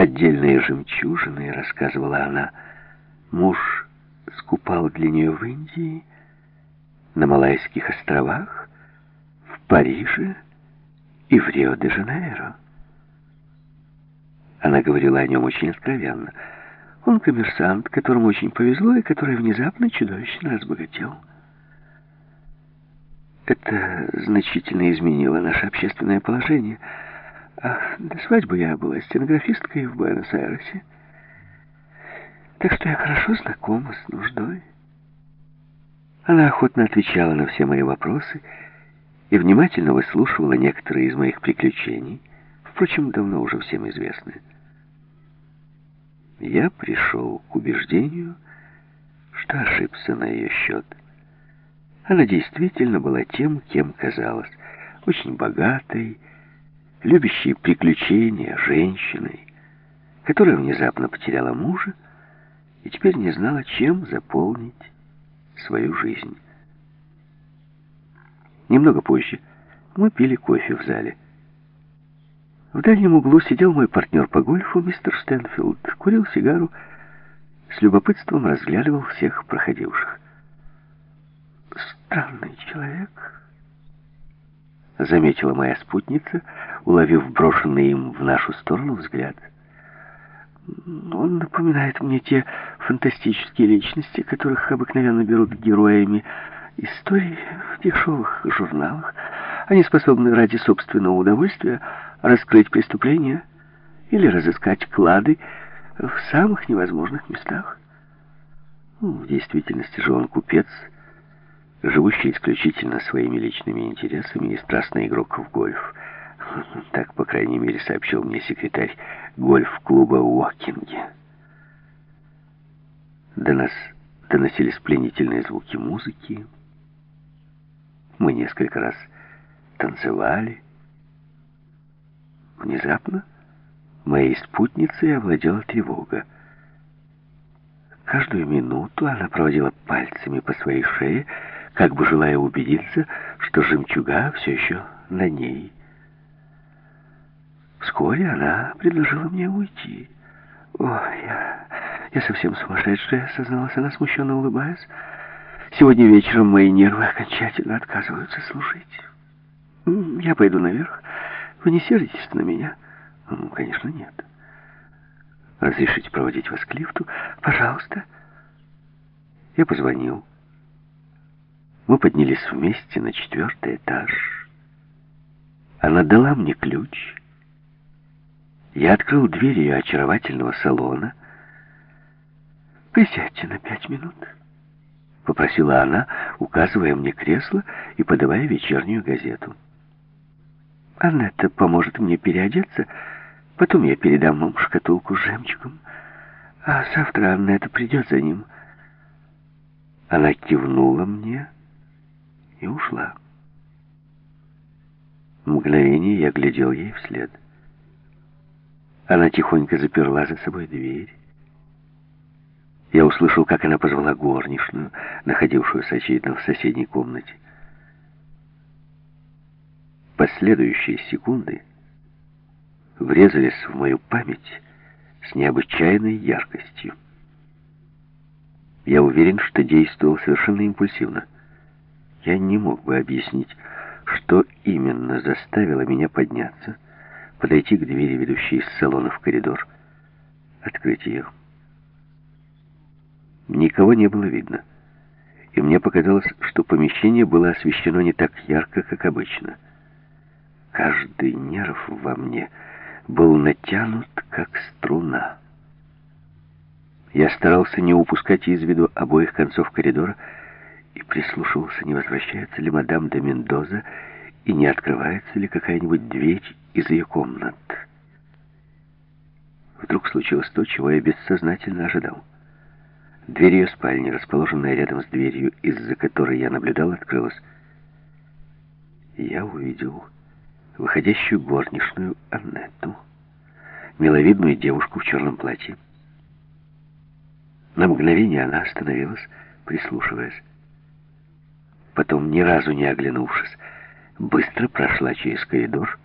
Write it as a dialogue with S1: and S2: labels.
S1: отдельные жемчужины, рассказывала она. Муж скупал для нее в Индии, на Малайских островах, в Париже и в Рио-де-Жанейро. Она говорила о нем очень откровенно. Он коммерсант, которому очень повезло и который внезапно чудовищно разбогател. Это значительно изменило наше общественное положение. А до свадьбы я была стенографисткой в Буэнос-Айресе. Так что я хорошо знакома с нуждой. Она охотно отвечала на все мои вопросы и внимательно выслушивала некоторые из моих приключений, впрочем, давно уже всем известные. Я пришел к убеждению, что ошибся на ее счет. Она действительно была тем, кем казалась, очень богатой, любящей приключения женщиной, которая внезапно потеряла мужа и теперь не знала, чем заполнить свою жизнь. Немного позже мы пили кофе в зале. В дальнем углу сидел мой партнер по гольфу, мистер Стэнфилд, курил сигару, с любопытством разглядывал всех проходивших. «Странный человек», — заметила моя спутница, уловив брошенный им в нашу сторону взгляд. «Он напоминает мне те фантастические личности, которых обыкновенно берут героями историй в дешевых журналах. Они способны ради собственного удовольствия раскрыть преступления или разыскать клады в самых невозможных местах. Ну, в действительности же он купец — живущий исключительно своими личными интересами и страстный игрок в гольф. Так, по крайней мере, сообщил мне секретарь гольф-клуба Уокинге. До нас доносились пленительные звуки музыки. Мы несколько раз танцевали. Внезапно моей спутницей овладела тревога. Каждую минуту она проводила пальцами по своей шее, как бы желая убедиться, что жемчуга все еще на ней. Вскоре она предложила мне уйти. «О, я, я совсем сумасшедшая», — созналась она, смущенно улыбаясь. «Сегодня вечером мои нервы окончательно отказываются служить. Я пойду наверх. Вы не сердитесь на меня?» «Ну, конечно, нет». «Разрешите проводить вас к лифту? Пожалуйста». Я позвонил. Мы поднялись вместе на четвертый этаж. Она дала мне ключ. Я открыл дверь ее очаровательного салона. «Присядьте на пять минут», — попросила она, указывая мне кресло и подавая вечернюю газету. «Аннетта поможет мне переодеться, потом я передам вам шкатулку с жемчугом, а завтра Аннетта придет за ним». Она кивнула мне, — и ушла. Мгновение я глядел ей вслед. Она тихонько заперла за собой дверь. Я услышал, как она позвала горничную, находившуюся, очевидно, в соседней комнате. Последующие секунды врезались в мою память с необычайной яркостью. Я уверен, что действовал совершенно импульсивно. Я не мог бы объяснить, что именно заставило меня подняться, подойти к двери, ведущей из салона в коридор, открыть ее. Никого не было видно, и мне показалось, что помещение было освещено не так ярко, как обычно. Каждый нерв во мне был натянут, как струна. Я старался не упускать из виду обоих концов коридора, и прислушивался, не возвращается ли мадам де Мендоза и не открывается ли какая-нибудь дверь из ее комнат. Вдруг случилось то, чего я бессознательно ожидал. Дверь ее спальни, расположенная рядом с дверью, из-за которой я наблюдал, открылась. Я увидел выходящую горничную Аннетту, миловидную девушку в черном платье. На мгновение она остановилась, прислушиваясь потом, ни разу не оглянувшись, быстро прошла через коридор